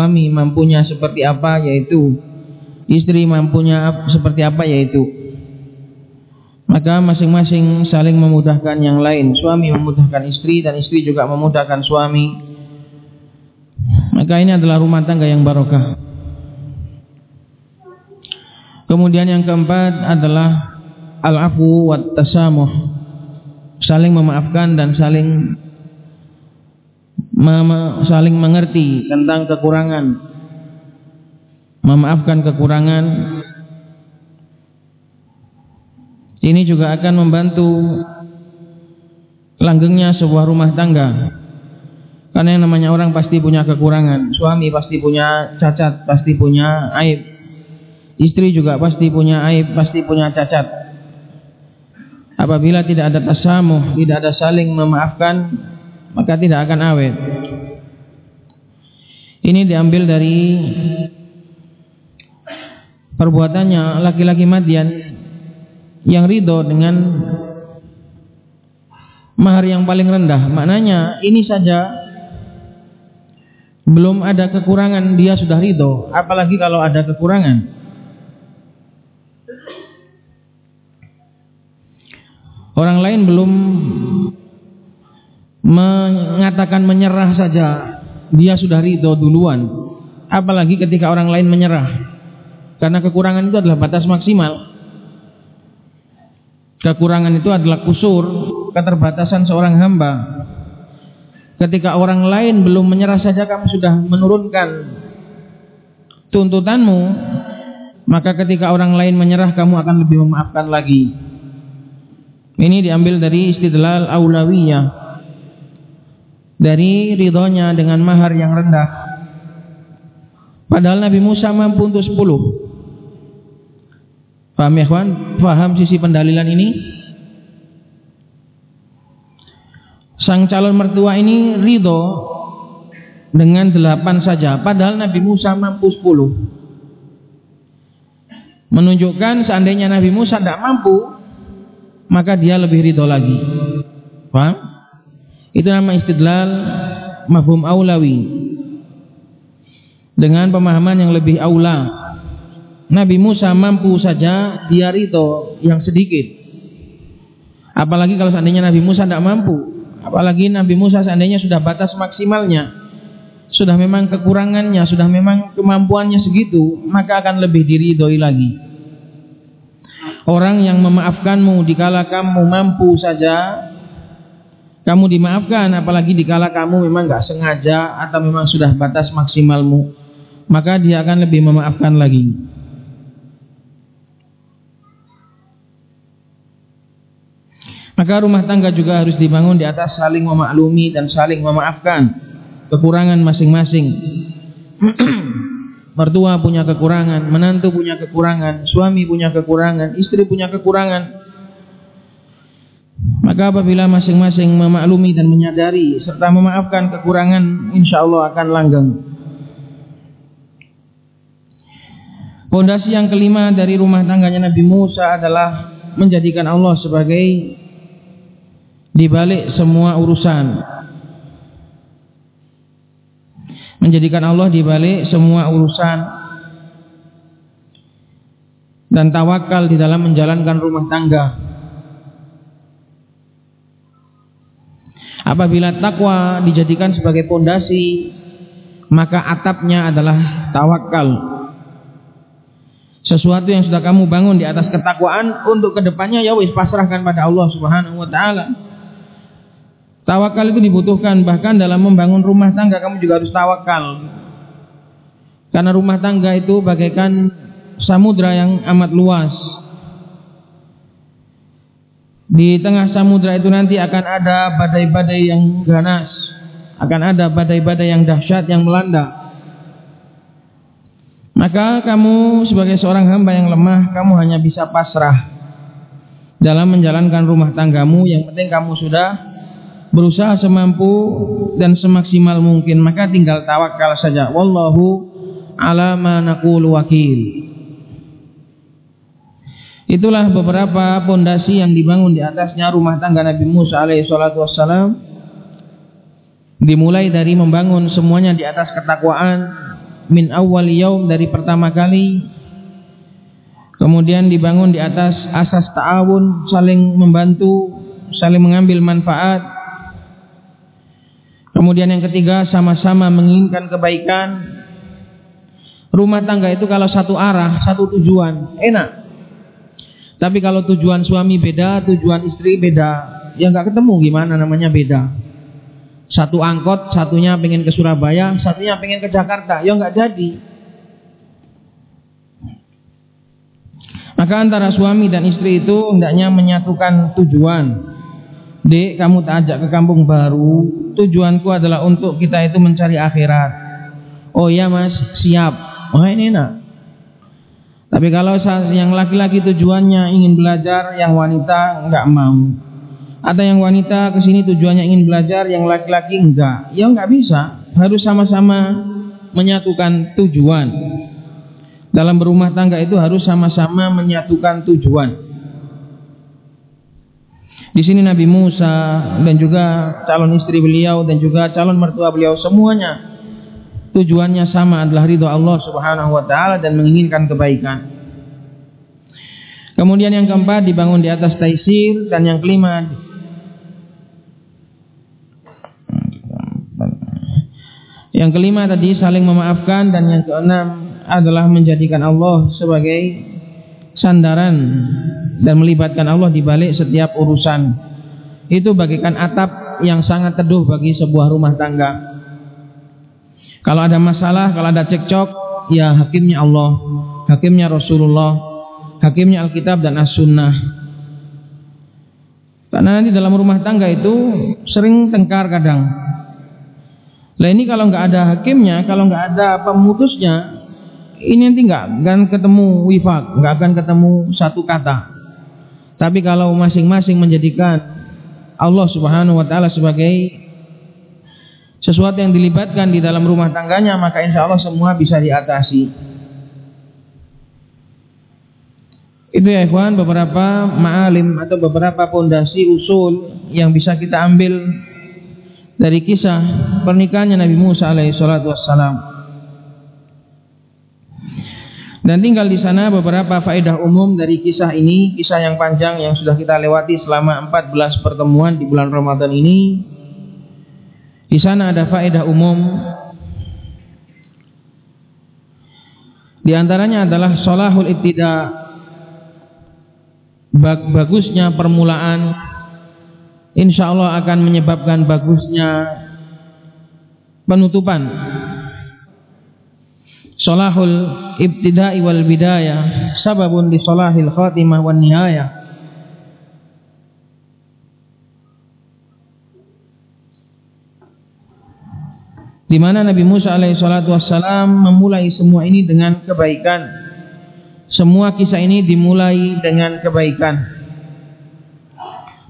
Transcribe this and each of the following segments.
suami mampunya seperti apa yaitu istri mampunya seperti apa yaitu maka masing-masing saling memudahkan yang lain. Suami memudahkan istri dan istri juga memudahkan suami. Maka ini adalah rumah tangga yang barokah. Kemudian yang keempat adalah al-afu wat tasamuh saling memaafkan dan saling saling mengerti tentang kekurangan. memaafkan kekurangan. Ini juga akan membantu langgengnya sebuah rumah tangga. Karena yang namanya orang pasti punya kekurangan. Suami pasti punya cacat pasti punya aib. Istri juga pasti punya aib pasti punya cacat. Apabila tidak ada tasamuh tidak ada saling memaafkan maka tidak akan awet. Ini diambil dari perbuatannya laki-laki Madian yang ridho dengan mahar yang paling rendah. Maknanya ini saja belum ada kekurangan dia sudah ridho, apalagi kalau ada kekurangan. Orang lain belum mengatakan menyerah saja dia sudah ridho duluan. Apalagi ketika orang lain menyerah. Karena kekurangan itu adalah batas maksimal. Kekurangan itu adalah kusur keterbatasan seorang hamba. Ketika orang lain belum menyerah saja kamu sudah menurunkan tuntutanmu maka ketika orang lain menyerah kamu akan lebih memaafkan lagi. Ini diambil dari istidlal aulawiyah dari ridhonya dengan mahar yang rendah. Padahal Nabi Musa mampu untuk sepuluh. Paham ya kawan? Paham sisi pendalilan ini? Sang calon mertua ini ridho dengan delapan saja. Padahal Nabi Musa mampu sepuluh. Menunjukkan seandainya Nabi Musa tidak mampu, maka dia lebih ridho lagi. Paham? Itu nama istidlal mafhum aulawi. Dengan pemahaman yang lebih aula. Nabi Musa mampu saja dia rito yang sedikit. Apalagi kalau seandainya Nabi Musa tidak mampu. Apalagi Nabi Musa seandainya sudah batas maksimalnya. Sudah memang kekurangannya, sudah memang kemampuannya segitu, maka akan lebih diridhoi lagi. Orang yang memaafkanmu dikala kamu mampu saja kamu dimaafkan apalagi dikala kamu memang nggak sengaja atau memang sudah batas maksimalmu maka dia akan lebih memaafkan lagi. Maka rumah tangga juga harus dibangun di atas saling memaklumi dan saling memaafkan kekurangan masing-masing. Mertua punya kekurangan menantu punya kekurangan suami punya kekurangan istri punya kekurangan maka apabila masing-masing memaklumi dan menyadari serta memaafkan kekurangan, insya Allah akan langgeng. Pondasi yang kelima dari rumah tangganya Nabi Musa adalah menjadikan Allah sebagai dibalik semua urusan. Menjadikan Allah dibalik semua urusan dan tawakal di dalam menjalankan rumah tangga. Apabila takwa dijadikan sebagai pondasi, maka atapnya adalah tawakal. Sesuatu yang sudah kamu bangun di atas ketakwaan untuk ke depannya ya wis pasrahkan pada Allah Subhanahu wa taala. Tawakal itu dibutuhkan bahkan dalam membangun rumah tangga kamu juga harus tawakal. Karena rumah tangga itu bagaikan samudra yang amat luas di tengah samudra itu nanti akan ada badai-badai yang ganas, akan ada badai-badai yang dahsyat yang melanda. Maka kamu sebagai seorang hamba yang lemah, kamu hanya bisa pasrah dalam menjalankan rumah tanggamu. Yang penting kamu sudah berusaha semampu dan semaksimal mungkin. Maka tinggal tawakal saja. Wallahu ala ma naqulu wakil. Itulah beberapa pondasi yang dibangun di atasnya rumah tangga Nabi Musa alaihi salatu wassalam. Dimulai dari membangun semuanya di atas ketakwaan, min awal yaum dari pertama kali. Kemudian dibangun di atas asas ta'awun saling membantu saling mengambil manfaat. Kemudian yang ketiga sama-sama menginginkan kebaikan. Rumah tangga itu kalau satu arah satu tujuan enak tapi kalau tujuan suami beda tujuan istri beda ya nggak ketemu gimana namanya beda satu angkot, satunya pengen ke Surabaya, satunya pengen ke Jakarta. Ya nggak jadi. Maka antara suami dan istri itu hendaknya menyatukan tujuan. Dek, kamu tak ajak ke kampung baru. Tujuanku adalah untuk kita itu mencari akhirat. Oh ya mas, siap. Oh ini enak. Tapi kalau yang laki-laki tujuannya ingin belajar, yang wanita nggak mau. Ada yang wanita ke sini tujuannya ingin belajar, yang laki-laki enggak. Ya enggak bisa, harus sama-sama menyatukan tujuan. Dalam berumah tangga itu harus sama-sama menyatukan tujuan. Di sini Nabi Musa dan juga calon istri beliau dan juga calon mertua beliau semuanya tujuannya sama adalah ridho Allah Subhanahu wa taala dan menginginkan kebaikan. Kemudian yang keempat dibangun di atas taisir dan yang kelima Yang kelima tadi saling memaafkan dan yang keenam adalah menjadikan Allah sebagai sandaran dan melibatkan Allah di balik setiap urusan. Itu bagikan atap yang sangat teduh bagi sebuah rumah tangga. Kalau ada masalah, kalau ada cekcok, ya hakimnya Allah, hakimnya Rasulullah, hakimnya Alkitab dan As-Sunnah. Karena nanti dalam rumah tangga itu sering tengkar kadang. Lah ini kalau nggak ada hakimnya, kalau nggak ada pemutusnya, ini nanti nggak akan ketemu wifak, nggak akan ketemu satu kata. Tapi kalau masing-masing menjadikan Allah Subhanahu wa taala sebagai sesuatu yang dilibatkan di dalam rumah tangganya, maka insya Allah semua bisa diatasi. Itu ya ikhwan beberapa ma'alim atau beberapa pondasi usul yang bisa kita ambil dari kisah pernikahannya Nabi Musa alaihi salatu wassalam. Dan tinggal di sana beberapa faedah umum dari kisah ini, kisah yang panjang yang sudah kita lewati selama 14 pertemuan di bulan Ramadan ini. Di sana ada faedah umum. Di antaranya adalah solahul ibtida. Bagusnya permulaan. Insya Allah akan menyebabkan bagusnya penutupan. Solahul ibtida'i wal bidayah sababun di solahil khatimah wan nihayah di mana Nabi Musa alaihi salatu wassalam memulai semua ini dengan kebaikan semua kisah ini dimulai dengan kebaikan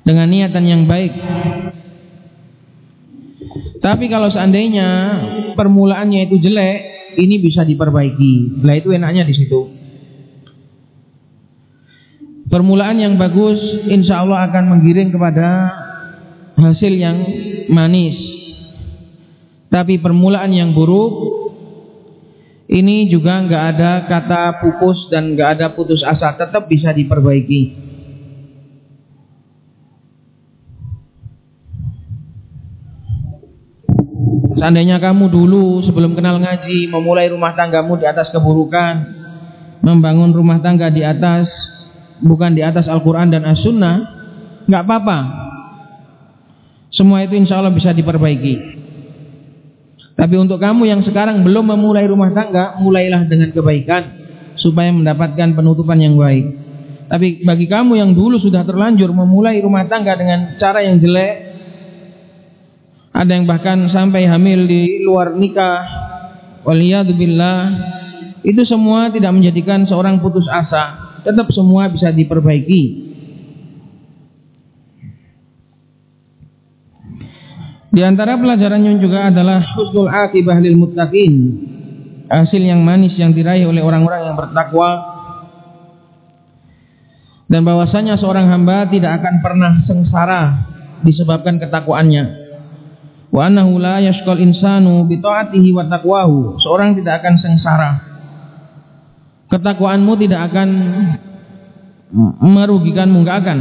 dengan niatan yang baik. Tapi kalau seandainya permulaannya itu jelek, ini bisa diperbaiki. Nah itu enaknya di situ. Permulaan yang bagus, insya Allah akan menggiring kepada hasil yang manis. Tapi permulaan yang buruk, ini juga nggak ada kata pupus dan nggak ada putus asa, tetap bisa diperbaiki. Seandainya kamu dulu sebelum kenal ngaji memulai rumah tanggamu di atas keburukan, membangun rumah tangga di atas bukan di atas Al-Qur'an dan As-Sunnah, nggak apa-apa. Semua itu insya Allah bisa diperbaiki. Tapi untuk kamu yang sekarang belum memulai rumah tangga, mulailah dengan kebaikan supaya mendapatkan penutupan yang baik. Tapi bagi kamu yang dulu sudah terlanjur memulai rumah tangga dengan cara yang jelek, ada yang bahkan sampai hamil di luar nikah waliyadzubillah itu semua tidak menjadikan seorang putus asa tetap semua bisa diperbaiki di antara pelajarannya juga adalah husnul akibah lil muttaqin hasil yang manis yang diraih oleh orang-orang yang bertakwa dan bahwasanya seorang hamba tidak akan pernah sengsara disebabkan ketakwaannya. Wa annahu la yashqal insanu bi ta'atihi wa taqwahu seorang tidak akan sengsara. Ketakwaanmu tidak akan merugikanmu enggak akan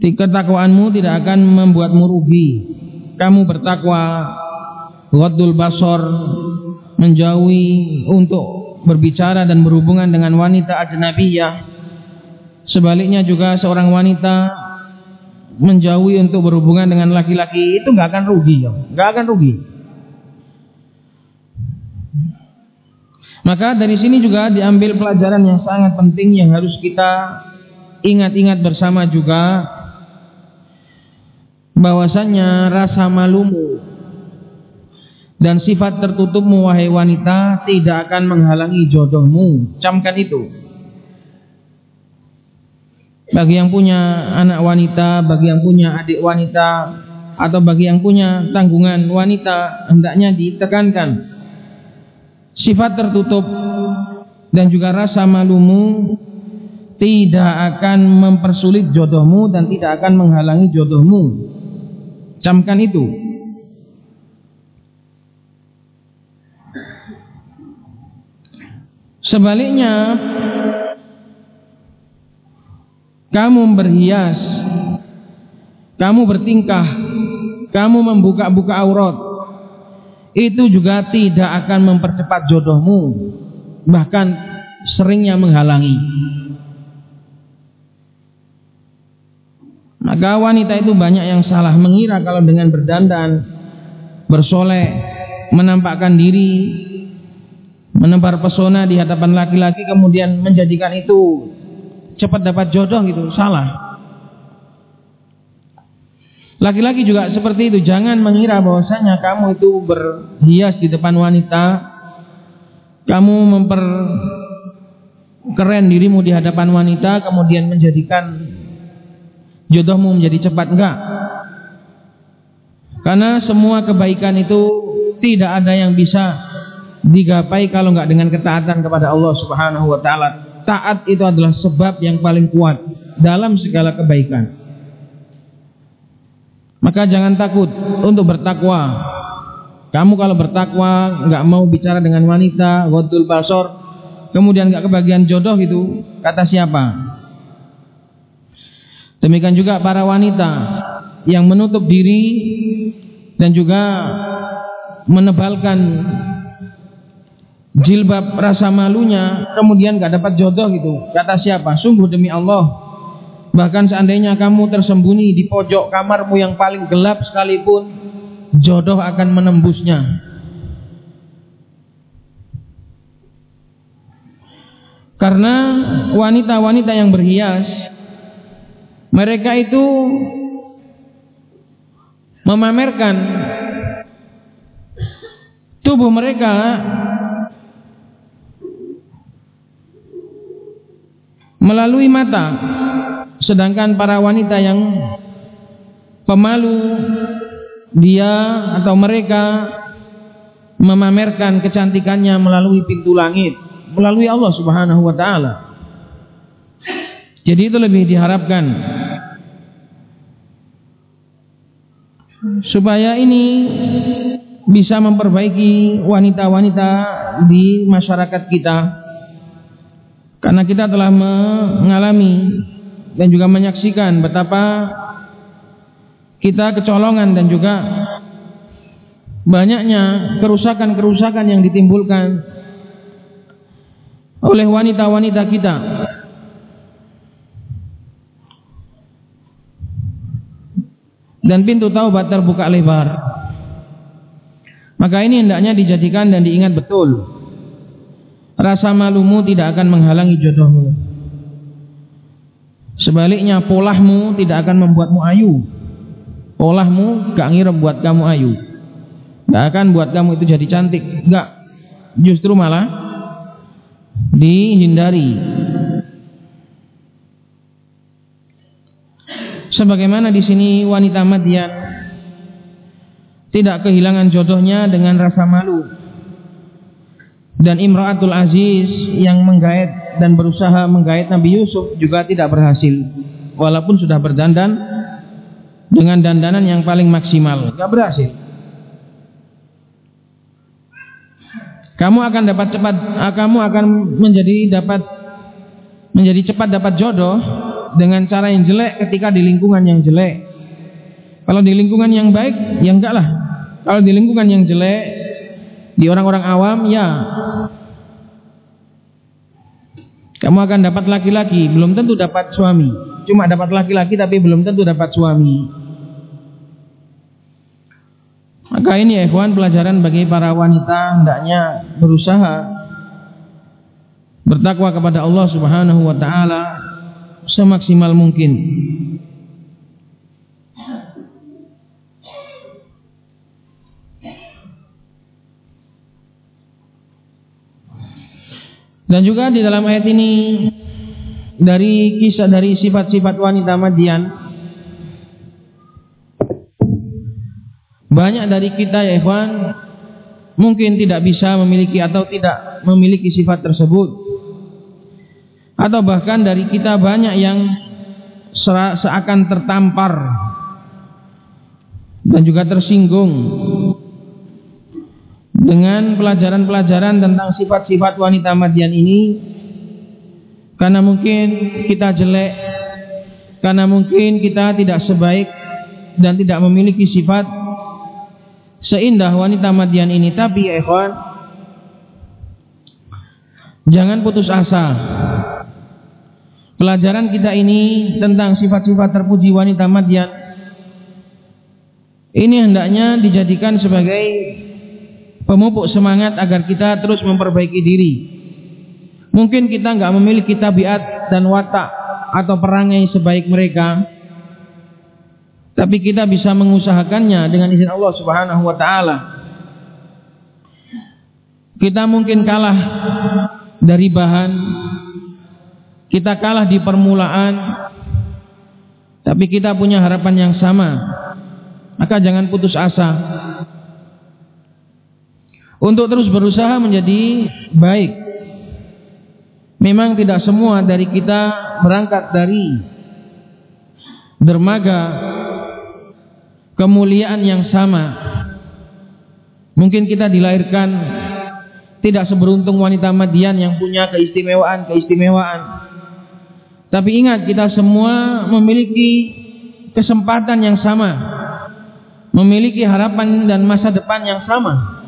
ketakwaanmu tidak akan membuatmu rugi kamu bertakwa ghaddul basar menjauhi untuk berbicara dan berhubungan dengan wanita ajnabiyah sebaliknya juga seorang wanita menjauhi untuk berhubungan dengan laki-laki itu nggak akan rugi, ya. nggak akan rugi. Maka dari sini juga diambil pelajaran yang sangat penting yang harus kita ingat-ingat bersama juga bahwasannya rasa malumu dan sifat tertutupmu wahai wanita tidak akan menghalangi jodohmu. Camkan itu bagi yang punya anak wanita, bagi yang punya adik wanita, atau bagi yang punya tanggungan wanita, hendaknya ditekankan sifat tertutup dan juga rasa malumu tidak akan mempersulit jodohmu dan tidak akan menghalangi jodohmu. Camkan itu. Sebaliknya, kamu berhias, kamu bertingkah, kamu membuka-buka aurat, itu juga tidak akan mempercepat jodohmu, bahkan seringnya menghalangi. Maka wanita itu banyak yang salah. Mengira kalau dengan berdandan, bersolek, menampakkan diri, menebar pesona di hadapan laki-laki kemudian menjadikan itu cepat dapat jodoh gitu salah. Laki-laki juga seperti itu. Jangan mengira bahwasanya kamu itu berhias di depan wanita kamu memper keren dirimu di hadapan wanita kemudian menjadikan jodohmu menjadi cepat enggak karena semua kebaikan itu tidak ada yang bisa digapai kalau enggak dengan ketaatan kepada Allah Subhanahu wa taala taat itu adalah sebab yang paling kuat dalam segala kebaikan. Maka jangan takut untuk bertakwa. Kamu kalau bertakwa nggak mau bicara dengan wanita, godul basor, kemudian nggak kebagian jodoh itu kata siapa? Demikian juga para wanita yang menutup diri dan juga menebalkan jilbab rasa malunya kemudian gak dapat jodoh gitu. Kata siapa? Sungguh demi Allah. Bahkan seandainya kamu tersembunyi di pojok kamarmu yang paling gelap sekalipun jodoh akan menembusnya. Karena wanita-wanita yang berhias mereka itu memamerkan tubuh mereka melalui mata sedangkan para wanita yang pemalu dia atau mereka memamerkan kecantikannya melalui pintu langit melalui Allah Subhanahu wa taala. Jadi itu lebih diharapkan supaya ini bisa memperbaiki wanita-wanita di masyarakat kita karena kita telah mengalami dan juga menyaksikan betapa kita kecolongan dan juga banyaknya kerusakan-kerusakan yang ditimbulkan oleh wanita-wanita kita. Dan pintu taubat terbuka lebar. Maka ini hendaknya dijadikan dan diingat betul rasa malumu tidak akan menghalangi jodohmu. Sebaliknya polahmu tidak akan membuatmu ayu. Polahmu gak ngira buat kamu ayu. Gak akan buat kamu itu jadi cantik. Gak. Justru malah dihindari. Sebagaimana di sini wanita Madian tidak kehilangan jodohnya dengan rasa malu dan Imra'atul Aziz yang menggait dan berusaha menggait Nabi Yusuf juga tidak berhasil walaupun sudah berdandan dengan dandanan yang paling maksimal. Gak berhasil. Kamu akan dapat cepat, ah, kamu akan menjadi dapat menjadi cepat dapat jodoh dengan cara yang jelek ketika di lingkungan yang jelek. Kalau di lingkungan yang baik, ya enggak lah. Kalau di lingkungan yang jelek, di orang-orang awam, ya kamu akan dapat laki-laki, belum tentu dapat suami. Cuma dapat laki-laki tapi belum tentu dapat suami. Maka ini ya ikhwan pelajaran bagi para wanita hendaknya berusaha bertakwa kepada Allah Subhanahu wa taala semaksimal mungkin. Dan juga di dalam ayat ini dari kisah dari sifat-sifat wanita Madian Banyak dari kita ya ikhwan mungkin tidak bisa memiliki atau tidak memiliki sifat tersebut. Atau bahkan dari kita banyak yang seakan tertampar dan juga tersinggung dengan pelajaran-pelajaran tentang sifat-sifat wanita Madian ini. Karena mungkin kita jelek karena mungkin kita tidak sebaik dan tidak memiliki sifat seindah wanita Madian ini. Tapi ya ikhwan jangan putus asa pelajaran kita ini tentang sifat-sifat terpuji wanita Madian ini hendaknya dijadikan sebagai pemupuk semangat agar kita terus memperbaiki diri mungkin kita nggak memiliki tabiat dan watak atau perangai sebaik mereka tapi kita bisa mengusahakannya dengan izin Allah Subhanahu wa taala. Kita mungkin kalah dari bahan, kita kalah di permulaan, tapi kita punya harapan yang sama. Maka jangan putus asa. Untuk terus berusaha menjadi baik. Memang tidak semua dari kita berangkat dari dermaga kemuliaan yang sama. Mungkin kita dilahirkan tidak seberuntung wanita Madian yang punya keistimewaan-keistimewaan. Tapi ingat kita semua memiliki kesempatan yang sama. Memiliki harapan dan masa depan yang sama.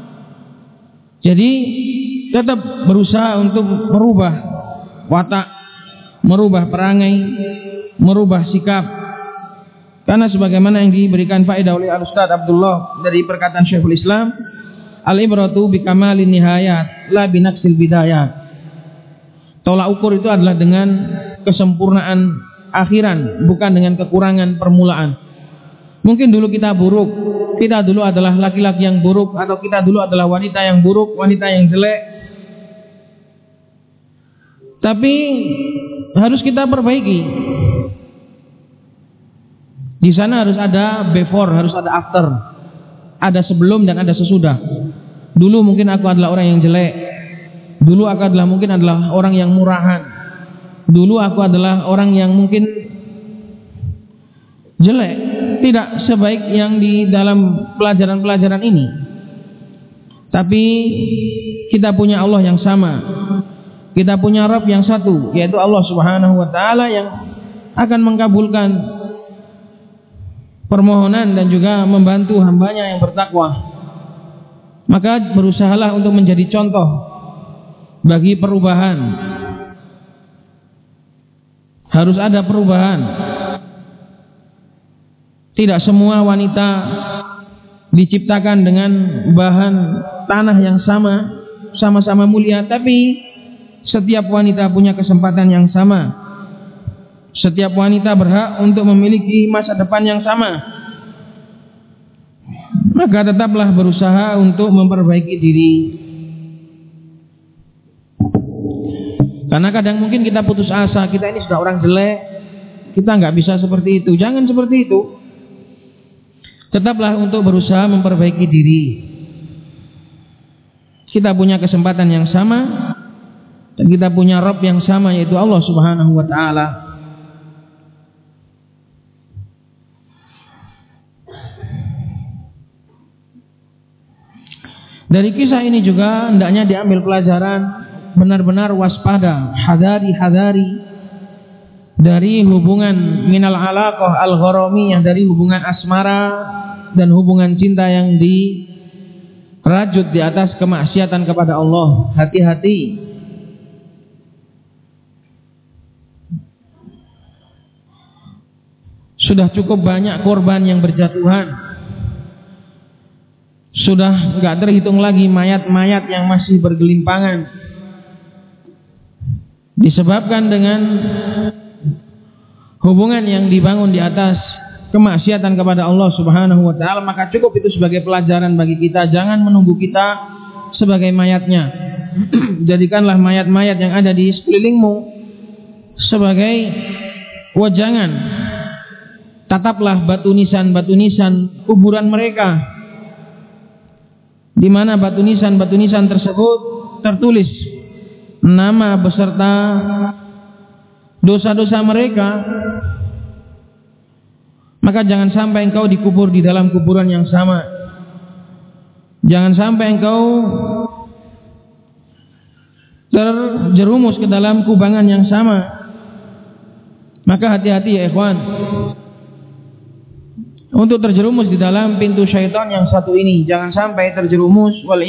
Jadi tetap berusaha untuk merubah watak, merubah perangai, merubah sikap karena sebagaimana yang diberikan faedah oleh Al-Ustaz Abdullah dari perkataan Syekhul Islam, al-ibratu bi kamalin nihayat, la bi naqsil bidayat. Tolak ukur itu adalah dengan kesempurnaan akhiran, bukan dengan kekurangan permulaan. Mungkin dulu kita buruk, kita dulu adalah laki-laki yang buruk atau kita dulu adalah wanita yang buruk, wanita yang jelek. Tapi harus kita perbaiki di sana harus ada before, harus ada after. Ada sebelum dan ada sesudah. Dulu mungkin aku adalah orang yang jelek. Dulu aku adalah mungkin adalah orang yang murahan. Dulu aku adalah orang yang mungkin jelek, tidak sebaik yang di dalam pelajaran-pelajaran ini. Tapi kita punya Allah yang sama. Kita punya Rabb yang satu, yaitu Allah Subhanahu wa taala yang akan mengabulkan permohonan dan juga membantu hambanya yang bertakwa maka berusahalah untuk menjadi contoh bagi perubahan harus ada perubahan tidak semua wanita diciptakan dengan bahan tanah yang sama sama-sama mulia tapi setiap wanita punya kesempatan yang sama setiap wanita berhak untuk memiliki masa depan yang sama. Maka tetaplah berusaha untuk memperbaiki diri. Karena kadang mungkin kita putus asa, kita ini sudah orang jelek, kita nggak bisa seperti itu. Jangan seperti itu. Tetaplah untuk berusaha memperbaiki diri. Kita punya kesempatan yang sama dan kita punya Rob yang sama yaitu Allah Subhanahu wa taala. Dari kisah ini juga hendaknya diambil pelajaran benar-benar waspada, hadari-hadari dari hubungan minal alaqah al yang dari hubungan asmara dan hubungan cinta yang dirajut di atas kemaksiatan kepada Allah. Hati-hati. Sudah cukup banyak korban yang berjatuhan sudah nggak terhitung lagi mayat-mayat yang masih bergelimpangan disebabkan dengan hubungan yang dibangun di atas kemaksiatan kepada Allah Subhanahu wa taala. Maka cukup itu sebagai pelajaran bagi kita. Jangan menunggu kita sebagai mayatnya. Jadikanlah mayat-mayat yang ada di sekelilingmu sebagai wajangan. Tataplah batu nisan-batu nisan kuburan mereka. Di mana batu nisan-batu nisan tersebut tertulis nama beserta dosa-dosa mereka maka jangan sampai engkau dikubur di dalam kuburan yang sama. Jangan sampai engkau terjerumus ke dalam kubangan yang sama. Maka hati-hati ya ikhwan. Untuk terjerumus di dalam pintu syaitan yang satu ini. Jangan sampai terjerumus. Wal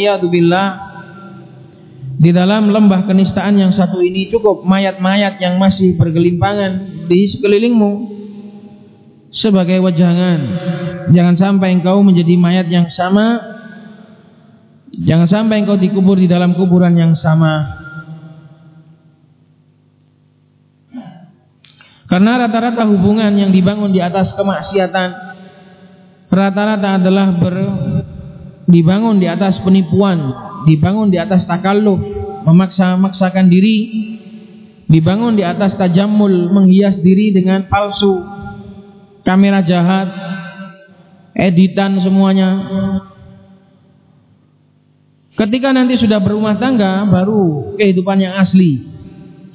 di dalam lembah kenistaan yang satu ini cukup mayat-mayat yang masih bergelimpangan di sekelilingmu sebagai wajangan. Jangan sampai engkau menjadi mayat yang sama. Jangan sampai engkau dikubur di dalam kuburan yang sama. Karena rata-rata hubungan yang dibangun di atas kemaksiatan rata-rata adalah ber, dibangun di atas penipuan, dibangun di atas takalluf, memaksa-maksakan diri, dibangun di atas tajamul, menghias diri dengan palsu, kamera jahat, editan semuanya. Ketika nanti sudah berumah tangga, baru kehidupan yang asli,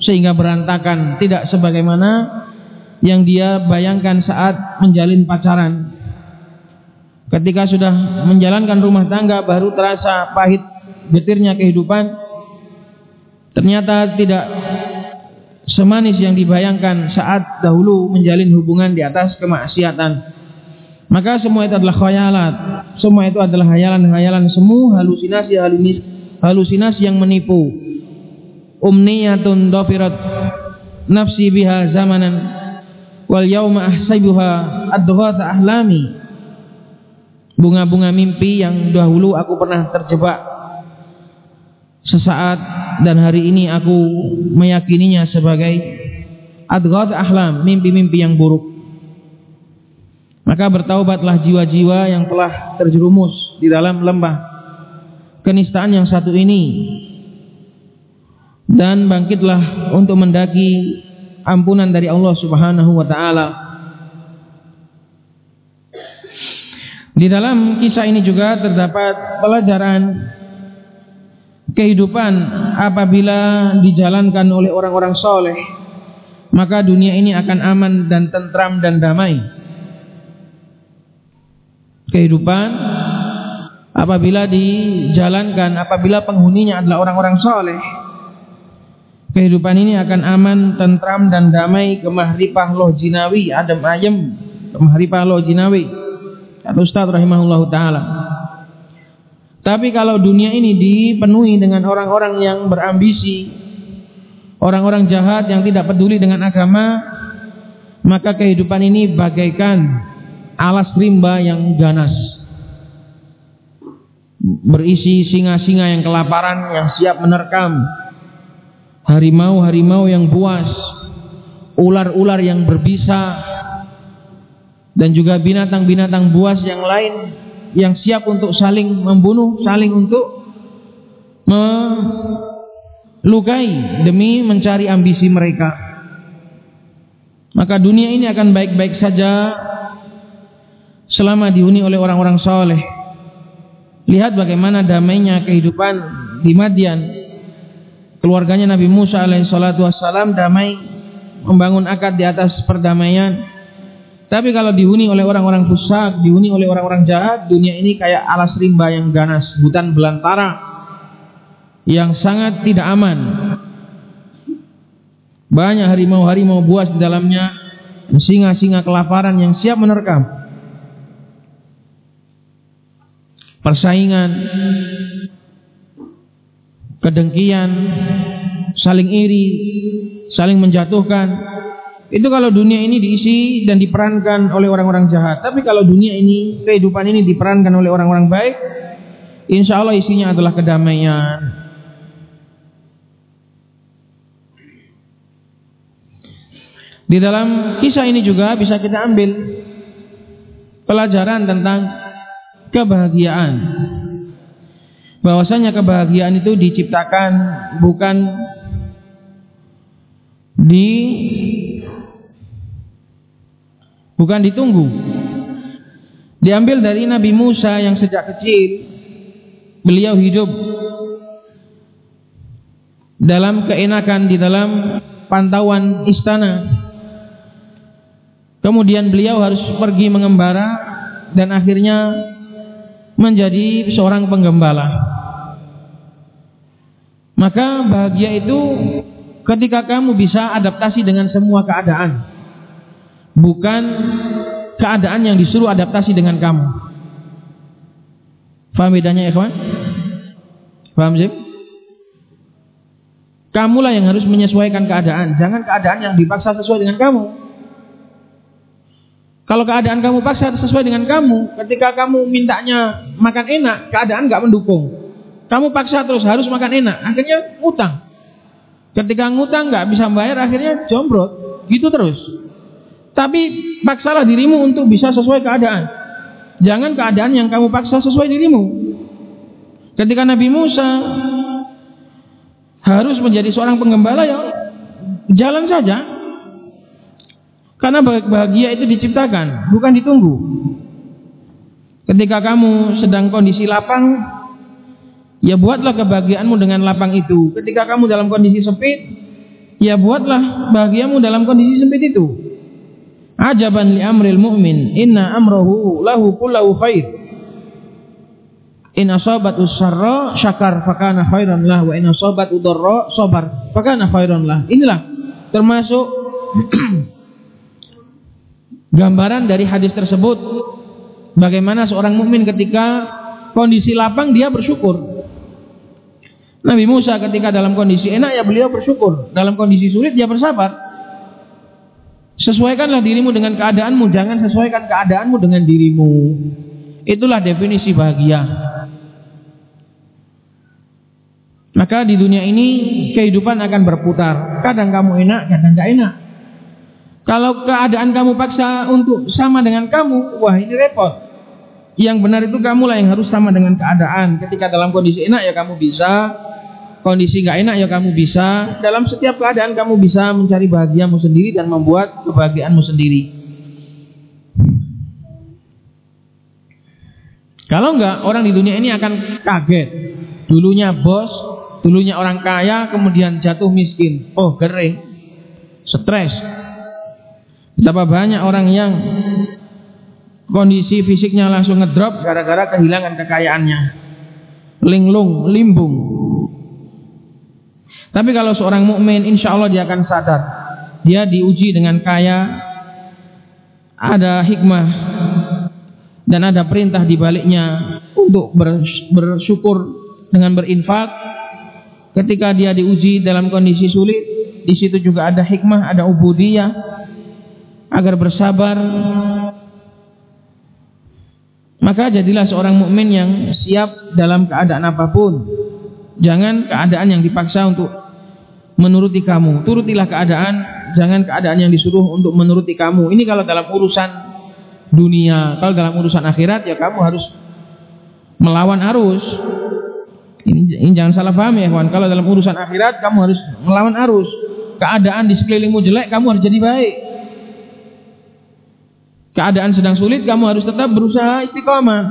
sehingga berantakan, tidak sebagaimana yang dia bayangkan saat menjalin pacaran. Ketika sudah menjalankan rumah tangga baru terasa pahit getirnya kehidupan. Ternyata tidak semanis yang dibayangkan saat dahulu menjalin hubungan di atas kemaksiatan. Maka semua itu adalah khayalat. Semua itu adalah hayalan-hayalan semu, halusinasi halusinasi yang menipu. Umniyatun dafirat nafsi biha zamanan wal yauma ahsabuha adghatha ahlami bunga-bunga mimpi yang dahulu aku pernah terjebak sesaat dan hari ini aku meyakininya sebagai adghat ahlam, mimpi-mimpi yang buruk. Maka bertaubatlah jiwa-jiwa yang telah terjerumus di dalam lembah kenistaan yang satu ini dan bangkitlah untuk mendaki ampunan dari Allah Subhanahu wa taala. Di dalam kisah ini juga terdapat pelajaran kehidupan apabila dijalankan oleh orang-orang soleh maka dunia ini akan aman dan tentram dan damai. Kehidupan apabila dijalankan apabila penghuninya adalah orang-orang soleh kehidupan ini akan aman tentram dan damai. Kemah ripah loh jinawi adem ayem kemah ripah loh jinawi. Ustaz rahimahullah taala. Tapi kalau dunia ini dipenuhi dengan orang-orang yang berambisi, orang-orang jahat yang tidak peduli dengan agama, maka kehidupan ini bagaikan alas rimba yang ganas. Berisi singa-singa yang kelaparan yang siap menerkam, harimau-harimau yang buas, ular-ular yang berbisa, dan juga binatang-binatang buas yang lain yang siap untuk saling membunuh, saling untuk melukai demi mencari ambisi mereka. Maka dunia ini akan baik-baik saja selama dihuni oleh orang-orang soleh. Lihat bagaimana damainya kehidupan di Madian. Keluarganya Nabi Musa alaihissalatu wassalam damai membangun akad di atas perdamaian Tapi kalau dihuni oleh orang-orang fusak, dihuni oleh orang-orang jahat, dunia ini kayak alas rimba yang ganas, hutan belantara yang sangat tidak aman. Banyak harimau-harimau buas di dalamnya, singa-singa kelaparan yang siap menerkam. Persaingan, kedengkian, saling iri, saling menjatuhkan, itu kalau dunia ini diisi dan diperankan oleh orang-orang jahat. Tapi kalau dunia ini, kehidupan ini diperankan oleh orang-orang baik, insya Allah isinya adalah kedamaian. Di dalam kisah ini juga bisa kita ambil pelajaran tentang kebahagiaan. Bahwasanya kebahagiaan itu diciptakan bukan di bukan ditunggu. Diambil dari Nabi Musa yang sejak kecil beliau hidup dalam keenakan di dalam pantauan istana. Kemudian beliau harus pergi mengembara dan akhirnya menjadi seorang penggembala. Maka bahagia itu ketika kamu bisa adaptasi dengan semua keadaan bukan keadaan yang disuruh adaptasi dengan kamu. Faham bedanya ikhwan? Faham sih? Kamulah yang harus menyesuaikan keadaan, jangan keadaan yang dipaksa sesuai dengan kamu. Kalau keadaan kamu paksa sesuai dengan kamu, ketika kamu mintanya makan enak, keadaan nggak mendukung. Kamu paksa terus harus makan enak, akhirnya ngutang. Ketika ngutang nggak bisa bayar, akhirnya jombrot, gitu terus. Tapi paksalah dirimu untuk bisa sesuai keadaan. Jangan keadaan yang kamu paksa sesuai dirimu. Ketika Nabi Musa harus menjadi seorang penggembala ya jalan saja. Karena bahagia itu diciptakan, bukan ditunggu. Ketika kamu sedang kondisi lapang, ya buatlah kebahagiaanmu dengan lapang itu. Ketika kamu dalam kondisi sempit, ya buatlah bahagiamu dalam kondisi sempit itu. Ajaban li amril mu'min inna amrahu lahu kullahu khair. In asabat usarra syakar fakana khairan lah wa in asabat udarra sabar fakana khairan lah. Inilah termasuk gambaran dari hadis tersebut bagaimana seorang mukmin ketika kondisi lapang dia bersyukur. Nabi Musa ketika dalam kondisi enak ya beliau bersyukur, dalam kondisi sulit dia bersabar. Sesuaikanlah dirimu dengan keadaanmu, jangan sesuaikan keadaanmu dengan dirimu. Itulah definisi bahagia. Maka di dunia ini kehidupan akan berputar. Kadang kamu enak, kadang tidak enak. Kalau keadaan kamu paksa untuk sama dengan kamu, wah ini repot. Yang benar itu kamulah yang harus sama dengan keadaan. Ketika dalam kondisi enak ya kamu bisa, kondisi nggak enak ya kamu bisa. Dalam setiap keadaan kamu bisa mencari bahagiamu sendiri dan membuat kebahagiaanmu sendiri. Kalau nggak orang di dunia ini akan kaget. Dulunya bos dulunya orang kaya kemudian jatuh miskin. Oh kering. Stres. Betapa banyak orang yang kondisi fisiknya langsung ngedrop gara-gara kehilangan kekayaannya. Linglung limbung tapi kalau seorang mukmin, insya Allah dia akan sadar. Dia diuji dengan kaya, ada hikmah dan ada perintah di baliknya untuk bersyukur dengan berinfak. Ketika dia diuji dalam kondisi sulit, di situ juga ada hikmah, ada ubudiyah agar bersabar. Maka jadilah seorang mukmin yang siap dalam keadaan apa pun. Jangan keadaan yang dipaksa untuk menuruti kamu. Turutilah keadaan, jangan keadaan yang disuruh untuk menuruti kamu. Ini kalau dalam urusan dunia, kalau dalam urusan akhirat ya kamu harus melawan arus. Ini, ini jangan salah paham ya kawan. Kalau dalam urusan akhirat kamu harus melawan arus. Keadaan di sekelilingmu jelek, kamu harus jadi baik. Keadaan sedang sulit, kamu harus tetap berusaha istiqomah.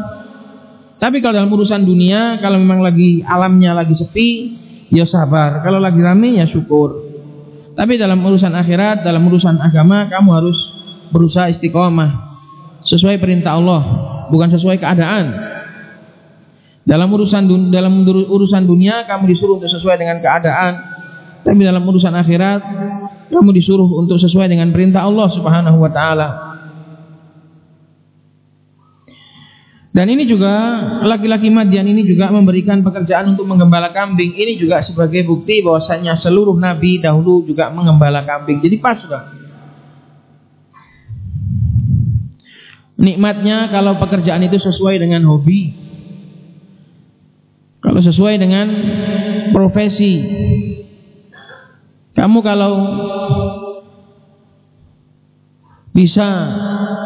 Tapi kalau dalam urusan dunia, kalau memang lagi alamnya lagi sepi, ya sabar. Kalau lagi rame ya syukur. Tapi dalam urusan akhirat, dalam urusan agama, kamu harus berusaha istiqomah sesuai perintah Allah, bukan sesuai keadaan. Dalam urusan dalam urusan dunia kamu disuruh untuk sesuai dengan keadaan, tapi dalam urusan akhirat kamu disuruh untuk sesuai dengan perintah Allah Subhanahu wa taala. Dan ini juga laki-laki Madian ini juga memberikan pekerjaan untuk menggembala kambing. Ini juga sebagai bukti bahwasanya seluruh nabi dahulu juga menggembala kambing. Jadi pas sudah. Nikmatnya kalau pekerjaan itu sesuai dengan hobi. Kalau sesuai dengan profesi. Kamu kalau bisa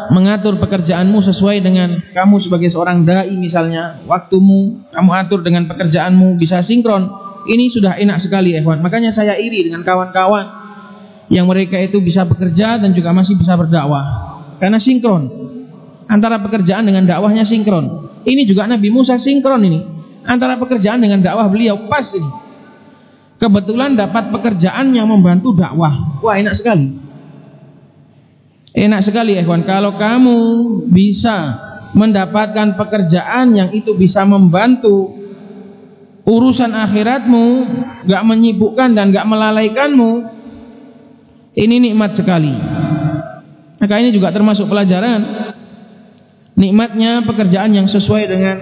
mengatur pekerjaanmu sesuai dengan kamu sebagai seorang dai misalnya, waktumu kamu atur dengan pekerjaanmu bisa sinkron. Ini sudah enak sekali ikhwan. Makanya saya iri dengan kawan-kawan yang mereka itu bisa bekerja dan juga masih bisa berdakwah. Karena sinkron. Antara pekerjaan dengan dakwahnya sinkron. Ini juga Nabi Musa sinkron ini. Antara pekerjaan dengan dakwah beliau pas ini. Kebetulan dapat pekerjaan yang membantu dakwah. Wah, enak sekali. Enak sekali ya kawan kalau kamu bisa mendapatkan pekerjaan yang itu bisa membantu urusan akhiratmu, gak menyibukkan dan gak melalaikanmu, ini nikmat sekali. Maka ini juga termasuk pelajaran nikmatnya pekerjaan yang sesuai dengan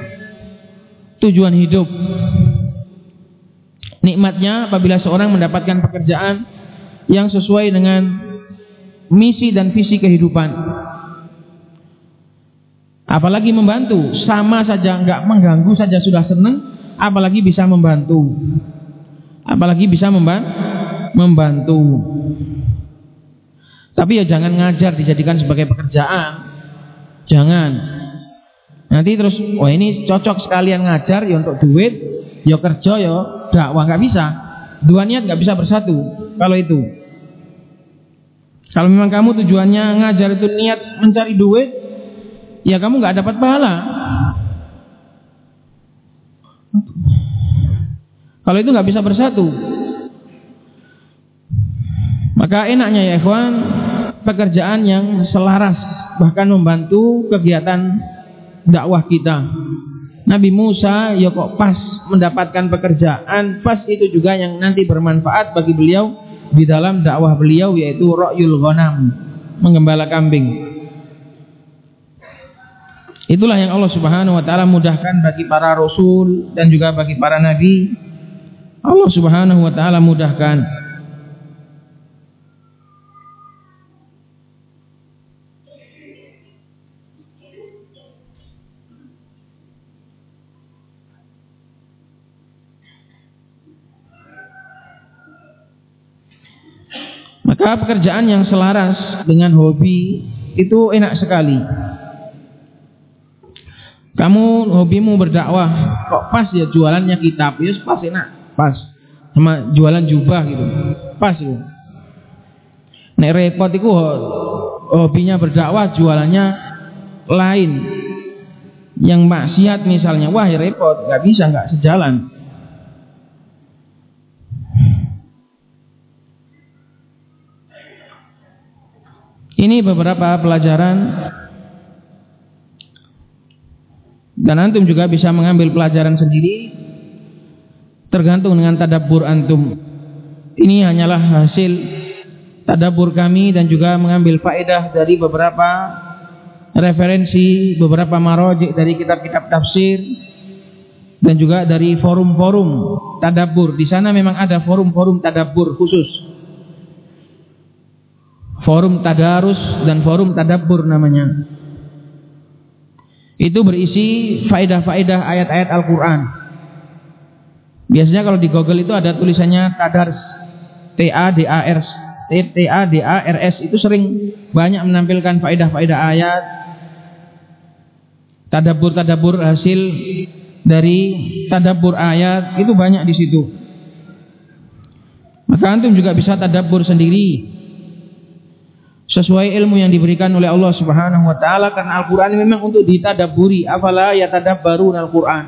tujuan hidup. Nikmatnya apabila seorang mendapatkan pekerjaan yang sesuai dengan misi dan visi kehidupan. Apalagi membantu, sama saja enggak mengganggu saja sudah senang, apalagi bisa membantu. Apalagi bisa membantu. Tapi ya jangan ngajar dijadikan sebagai pekerjaan. Jangan. Nanti terus, oh ini cocok sekalian ngajar ya untuk duit, ya kerja ya dakwah nggak bisa. Dua niat nggak bisa bersatu kalau itu. Kalau memang kamu tujuannya ngajar itu niat mencari duit, ya kamu nggak dapat pahala. Kalau itu nggak bisa bersatu, maka enaknya ya ikhwan pekerjaan yang selaras bahkan membantu kegiatan dakwah kita. Nabi Musa ya kok pas mendapatkan pekerjaan, pas itu juga yang nanti bermanfaat bagi beliau di dalam dakwah beliau yaitu ra'yul ghanam, menggembala kambing. Itulah yang Allah Subhanahu wa taala mudahkan bagi para rasul dan juga bagi para nabi. Allah Subhanahu wa taala mudahkan Maka pekerjaan yang selaras dengan hobi itu enak sekali. Kamu hobimu berdakwah, kok pas ya jualannya kitab, ya pas enak, pas. Sama jualan jubah gitu. Pas itu. Nek repot itu hobinya berdakwah, jualannya lain. Yang maksiat misalnya, wah ya repot, nggak bisa, nggak sejalan. Ini beberapa pelajaran dan antum juga bisa mengambil pelajaran sendiri tergantung dengan tadabbur antum. Ini hanyalah hasil tadabbur kami dan juga mengambil faedah dari beberapa referensi, beberapa marojik dari kitab-kitab tafsir dan juga dari forum-forum tadabbur. Di sana memang ada forum-forum tadabbur khusus forum tadarus dan forum tadabbur namanya. Itu berisi faedah-faedah ayat-ayat Al-Qur'an. Biasanya kalau di Google itu ada tulisannya tadars T A D A R T A D A R S itu sering banyak menampilkan faedah-faedah ayat tadabbur-tadabbur hasil dari tadabbur ayat itu banyak di situ. Maka antum juga bisa tadabbur sendiri sesuai ilmu yang diberikan oleh Allah Subhanahu wa taala karena Al-Qur'an memang untuk ditadabburi afala yatadabbarun Al-Qur'an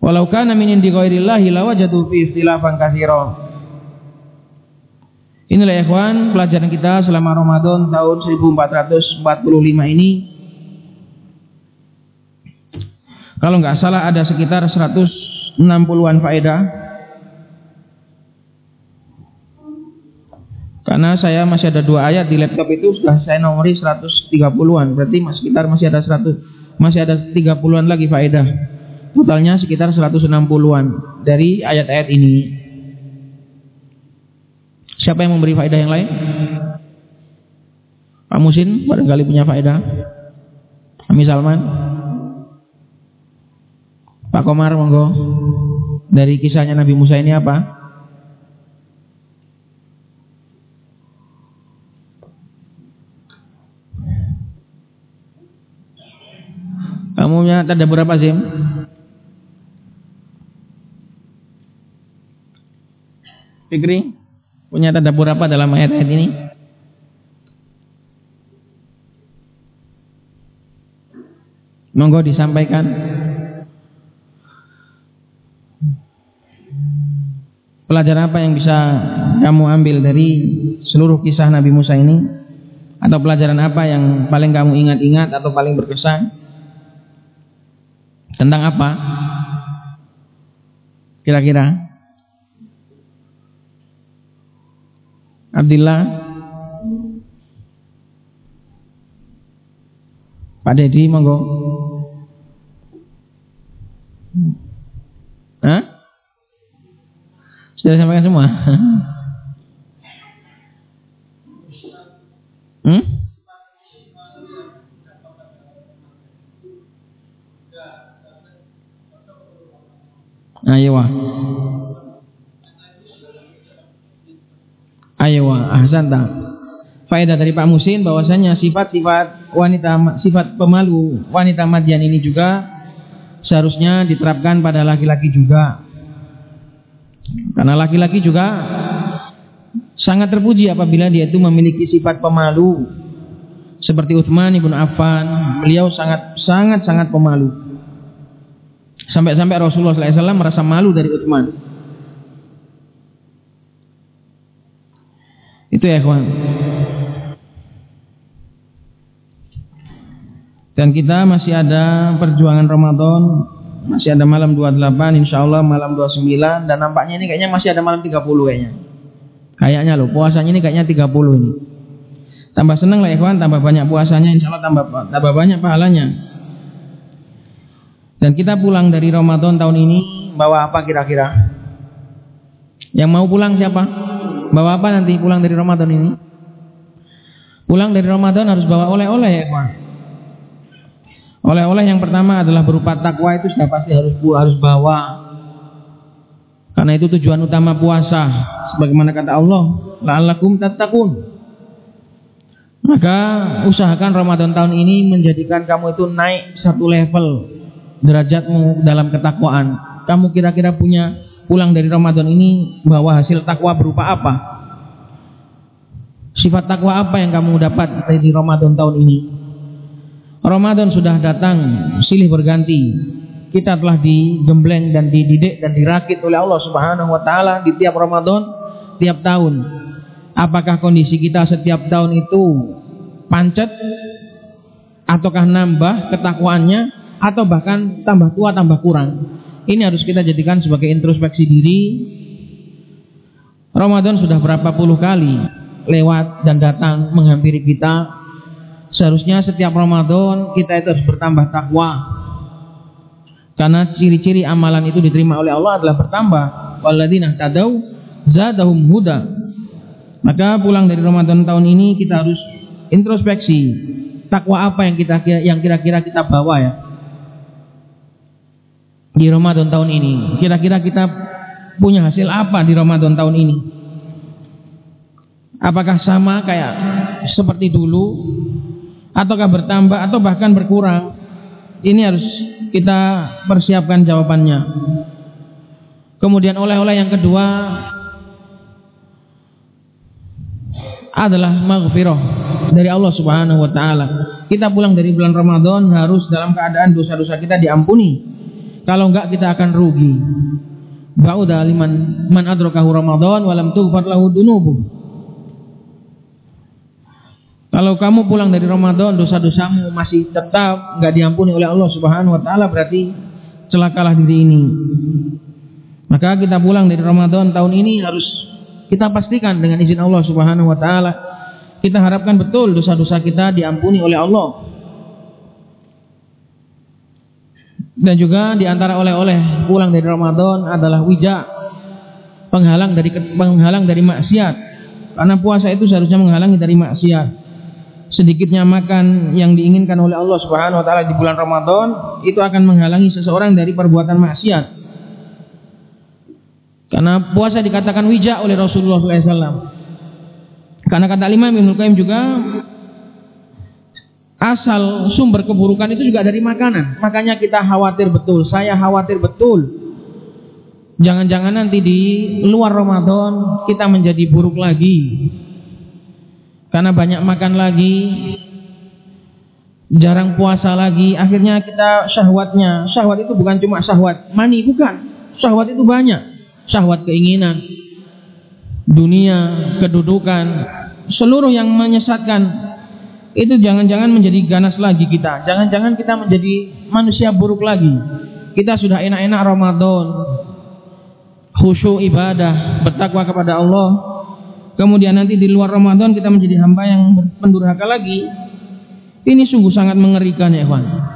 walau kana min indi ghairillahi lawajadu fi ikhtilafan katsira Inilah ikhwan pelajaran kita selama Ramadan tahun 1445 ini. Kalau nggak salah ada sekitar 160-an faedah. Karena saya masih ada dua ayat di laptop itu sudah saya nomori 130-an. Berarti sekitar masih ada 100 masih ada 30-an lagi faedah. Totalnya sekitar 160-an dari ayat-ayat ini. Siapa yang memberi faedah yang lain? Pak Musin barangkali punya faedah. Ami Salman. Pak Komar monggo. Dari kisahnya Nabi Musa ini apa? Kamu punya tanda berapa Zim? Fikri punya tadabbur apa dalam ayat-ayat ini? Monggo disampaikan. Pelajaran apa yang bisa kamu ambil dari seluruh kisah Nabi Musa ini? Atau pelajaran apa yang paling kamu ingat-ingat atau paling berkesan? Tentang apa? Kira-kira? Abdillah Pak Dedi monggo Hah? Sudah sampaikan semua? hmm? Ayo wah. Ayo ahsan tak. Faedah dari Pak Musin bahwasanya sifat-sifat wanita sifat pemalu wanita Madian ini juga seharusnya diterapkan pada laki-laki juga. Karena laki-laki juga sangat terpuji apabila dia itu memiliki sifat pemalu. Seperti Uthman ibn Affan, beliau sangat sangat sangat pemalu. Sampai-sampai Rasulullah SAW merasa malu dari Uthman. Itu ya kawan. Dan kita masih ada perjuangan Ramadan Masih ada malam 28 Insya Allah malam 29 Dan nampaknya ini kayaknya masih ada malam 30 kayaknya Kayaknya loh puasanya ini kayaknya 30 ini Tambah seneng lah ya kawan Tambah banyak puasanya Insya Allah tambah, tambah banyak pahalanya Dan kita pulang dari Ramadan tahun ini Bawa apa kira-kira Yang mau pulang siapa? Bawa apa nanti pulang dari Ramadan ini? Pulang dari Ramadan harus bawa oleh-oleh ya kawan. Oleh-oleh yang pertama adalah berupa takwa itu sudah pasti harus harus bawa. Karena itu tujuan utama puasa. Sebagaimana kata Allah, la'allakum tattaqun. Maka usahakan Ramadan tahun ini menjadikan kamu itu naik satu level derajatmu dalam ketakwaan. Kamu kira-kira punya pulang dari Ramadan ini bawa hasil takwa berupa apa? Sifat takwa apa yang kamu dapat dari Ramadan tahun ini? Ramadan sudah datang, silih berganti. Kita telah digembleng dan dididik dan dirakit oleh Allah Subhanahu wa taala di tiap Ramadan, tiap tahun. Apakah kondisi kita setiap tahun itu pancet ataukah nambah ketakwaannya atau bahkan tambah tua tambah kurang? Ini harus kita jadikan sebagai introspeksi diri. Ramadan sudah berapa puluh kali lewat dan datang menghampiri kita. Seharusnya setiap Ramadan kita itu harus bertambah takwa. Karena ciri-ciri amalan itu diterima oleh Allah adalah bertambah. Walladzina tadau zadahum huda. Maka pulang dari Ramadan tahun ini kita harus introspeksi takwa apa yang kita yang kira-kira kita bawa ya di Ramadan tahun ini. Kira-kira kita punya hasil apa di Ramadan tahun ini? Apakah sama kayak seperti dulu ataukah bertambah atau bahkan berkurang? Ini harus kita persiapkan jawabannya. Kemudian oleh-oleh yang kedua adalah maghfirah dari Allah Subhanahu wa taala. Kita pulang dari bulan Ramadan harus dalam keadaan dosa-dosa kita diampuni kalau enggak kita akan rugi. Ba'uda liman man adrakahu Ramadan walam tughfar lahu dunubu. Kalau kamu pulang dari Ramadan dosa-dosamu masih tetap nggak diampuni oleh Allah Subhanahu wa taala berarti celakalah diri ini. Maka kita pulang dari Ramadan tahun ini harus kita pastikan dengan izin Allah Subhanahu wa taala kita harapkan betul dosa-dosa kita diampuni oleh Allah. Dan juga di antara oleh-oleh pulang dari Ramadan adalah wija penghalang dari penghalang dari maksiat. Karena puasa itu seharusnya menghalangi dari maksiat sedikitnya makan yang diinginkan oleh Allah Subhanahu wa taala di bulan Ramadan itu akan menghalangi seseorang dari perbuatan maksiat. Karena puasa dikatakan wija oleh Rasulullah SAW. Karena kata Imam Ibnu Qayyim juga asal sumber keburukan itu juga dari makanan. Makanya kita khawatir betul, saya khawatir betul. Jangan-jangan nanti di luar Ramadan kita menjadi buruk lagi. Karena banyak makan lagi. Jarang puasa lagi. Akhirnya kita syahwatnya. Syahwat itu bukan cuma syahwat mani bukan. Syahwat itu banyak. Syahwat keinginan dunia kedudukan. Seluruh yang menyesatkan itu jangan-jangan menjadi ganas lagi kita. Jangan-jangan kita menjadi manusia buruk lagi. Kita sudah enak-enak Ramadan. Khusyuk ibadah bertakwa kepada Allah. Kemudian nanti di luar Ramadan kita menjadi hamba yang pendurhaka lagi. Ini sungguh sangat mengerikan ya kawan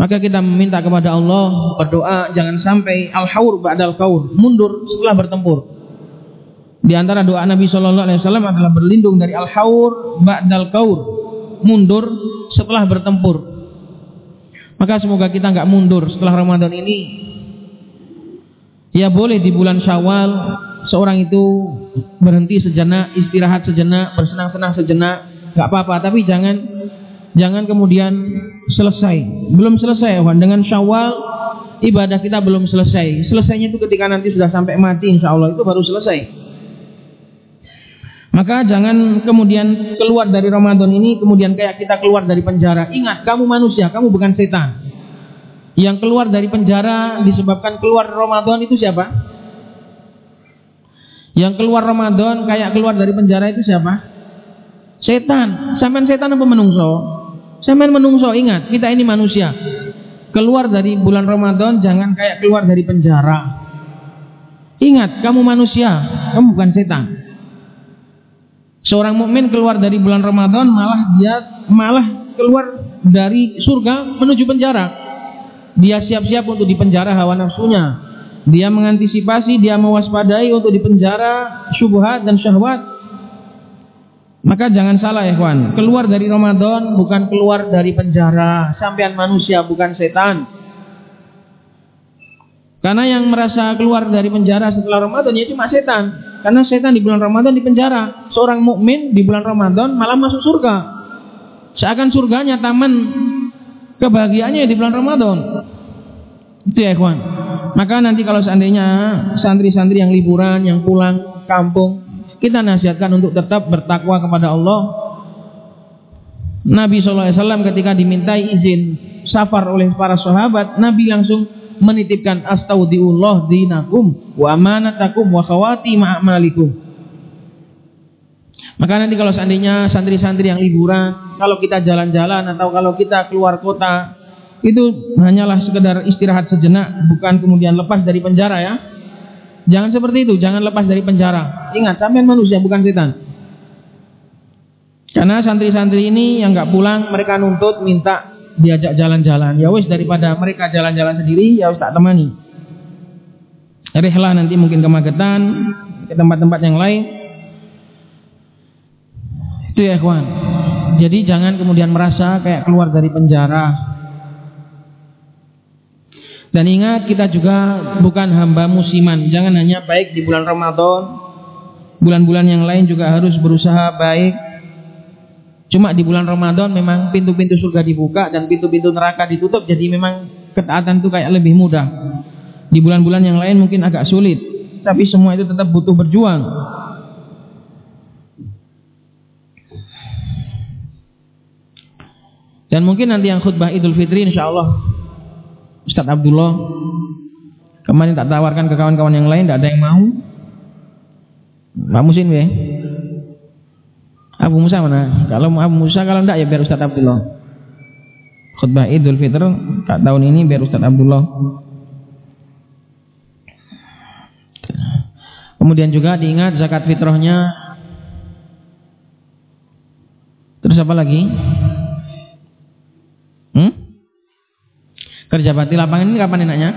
maka kita meminta kepada Allah berdoa jangan sampai al-haur ba'dal kaur mundur setelah bertempur di antara doa Nabi Shallallahu Alaihi Wasallam adalah berlindung dari al-haur ba'dal kaur mundur setelah bertempur maka semoga kita nggak mundur setelah Ramadan ini ya boleh di bulan Syawal seorang itu berhenti sejenak, istirahat sejenak, bersenang-senang sejenak, nggak apa-apa. Tapi jangan jangan kemudian selesai. Belum selesai, Wan. Dengan Syawal ibadah kita belum selesai. Selesainya itu ketika nanti sudah sampai mati, insya Allah itu baru selesai. Maka jangan kemudian keluar dari Ramadan ini kemudian kayak kita keluar dari penjara. Ingat, kamu manusia, kamu bukan setan. Yang keluar dari penjara disebabkan keluar Ramadan itu siapa? Yang keluar Ramadan kayak keluar dari penjara itu siapa? Setan. Sampai setan apa menungso? Sampai menungso. Ingat, kita ini manusia. Keluar dari bulan Ramadan jangan kayak keluar dari penjara. Ingat, kamu manusia, kamu bukan setan. Seorang mukmin keluar dari bulan Ramadan malah dia malah keluar dari surga menuju penjara. Dia siap-siap untuk dipenjara hawa nafsunya, dia mengantisipasi, dia mewaspadai untuk dipenjara syubhat dan syahwat. Maka jangan salah ya kawan, keluar dari Ramadan bukan keluar dari penjara, sampean manusia bukan setan. Karena yang merasa keluar dari penjara setelah Ramadan ya cuma setan. Karena setan di bulan Ramadan di penjara. Seorang mukmin di bulan Ramadan malah masuk surga. Seakan surganya taman kebahagiaannya di bulan Ramadan. Itu ya kawan. Maka nanti kalau seandainya santri-santri yang liburan, yang pulang kampung, kita nasihatkan untuk tetap bertakwa kepada Allah. Nabi SAW ketika dimintai izin safar oleh para sahabat, Nabi langsung menitipkan astaudiullah dinakum wa amanatakum wa khawati ma'amalikum. Maka nanti kalau seandainya santri-santri yang liburan, kalau kita jalan-jalan atau kalau kita keluar kota, itu hanyalah sekedar istirahat sejenak, bukan kemudian lepas dari penjara ya. Jangan seperti itu, jangan lepas dari penjara. Ingat, sampean manusia bukan setan. Karena santri-santri ini yang nggak pulang, mereka nuntut minta diajak jalan-jalan. Ya wis daripada mereka jalan-jalan sendiri, ya wis tak temani. Rehlah nanti mungkin ke Magetan, ke tempat-tempat yang lain. Itu ya kawan. Jadi jangan kemudian merasa kayak keluar dari penjara, dan ingat kita juga bukan hamba musiman. Jangan hanya baik di bulan Ramadan. Bulan-bulan yang lain juga harus berusaha baik. Cuma di bulan Ramadan memang pintu-pintu surga dibuka dan pintu-pintu neraka ditutup. Jadi memang ketaatan itu kayak lebih mudah. Di bulan-bulan yang lain mungkin agak sulit. Tapi semua itu tetap butuh berjuang. Dan mungkin nanti yang khutbah Idul Fitri insya Allah Ustaz Abdullah kemarin tak tawarkan ke kawan-kawan yang lain tidak ada yang mau Pak Musin ya Abu Musa mana? Kalau Abu Musa kalau enggak ya biar Ustaz Abdullah. Khutbah Idul Fitr tak tahun ini biar Ustaz Abdullah. Kemudian juga diingat zakat fitrahnya. Terus apa lagi? Hmm? Kerja bakti lapangan ini kapan enaknya?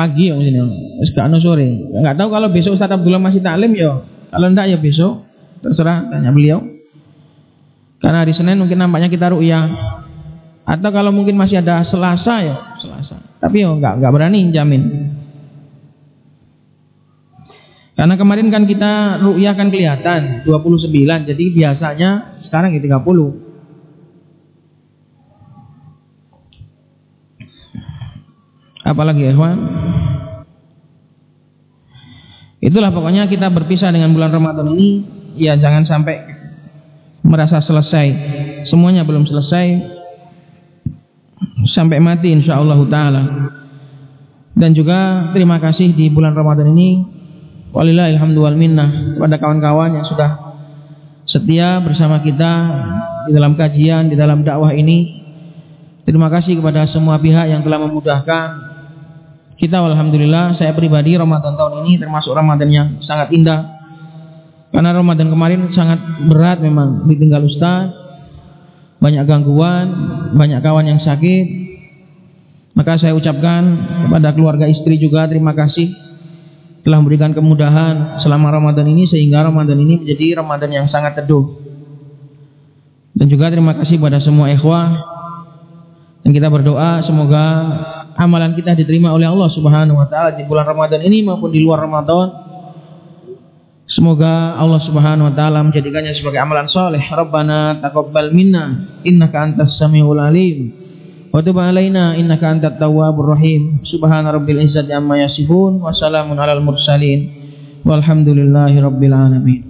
pagi ya. Sini sekarang sore. Nggak tahu kalau besok Ustaz Abdullah masih taklim ya. Kalau enggak ya besok. Terserah tanya beliau. Karena hari Senin mungkin nampaknya kita ru'yah. Atau kalau mungkin masih ada Selasa ya. Selasa. Tapi ya nggak nggak berani jamin. Karena kemarin kan kita ru'yah kan kelihatan 29 jadi biasanya sekarang ya 30 Apalagi ikhwan? Itulah pokoknya kita berpisah dengan bulan Ramadan ini ya jangan sampai merasa selesai. Semuanya belum selesai sampai mati insyaallah taala. Dan juga terima kasih di bulan Ramadan ini walillahilhamdu wal minnah kepada kawan-kawan yang sudah setia bersama kita di dalam kajian, di dalam dakwah ini. Terima kasih kepada semua pihak yang telah memudahkan kita alhamdulillah saya pribadi Ramadan tahun ini termasuk Ramadan yang sangat indah. Karena Ramadan kemarin sangat berat memang ditinggal Ustaz. Banyak gangguan, banyak kawan yang sakit. Maka saya ucapkan kepada keluarga istri juga terima kasih telah memberikan kemudahan selama Ramadan ini sehingga Ramadan ini menjadi Ramadan yang sangat teduh. Dan juga terima kasih kepada semua ikhwah dan kita berdoa semoga amalan kita diterima oleh Allah Subhanahu wa taala di bulan Ramadan ini maupun di luar Ramadan. Semoga Allah Subhanahu wa taala menjadikannya sebagai amalan soleh. Rabbana taqabbal minna innaka antas samiul alim. Wa tub alaina innaka antat tawwabur rahim. Subhana rabbil izzati amma yasifun wa salamun alal mursalin. Walhamdulillahi rabbil alamin.